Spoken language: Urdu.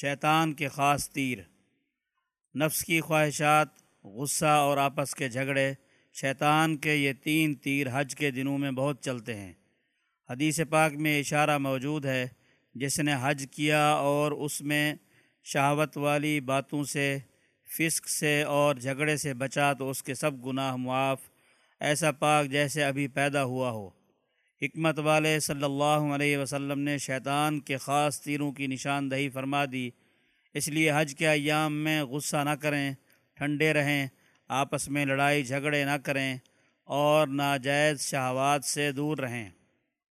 شیطان کے خاص تیر۔ نفس کی خواہشات، غصہ اور آپس کے جھگڑے، شیطان کے یہ تین تیر حج کے دنوں میں بہت چلتے ہیں۔ حدیث پاک میں اشارہ موجود ہے، جس نے حج کیا اور اس میں شہوت والی باتوں سے، فسق سے اور جھگڑے سے بچا تو اس کے سب گناہ معاف۔ ایسا پاک جیسے ابھی پیدا ہوا ہو۔ حکمت والے صلی اللہ علیہ وسلم نے شیطان کے خاص تیروں کی نشاندہی فرما دی۔ اس لیے حج کے ایام میں غصہ نہ کریں، ٹھنڈے رہیں، آپس میں لڑائی جھگڑے نہ کریں اور ناجائز شہوات سے دور رہیں۔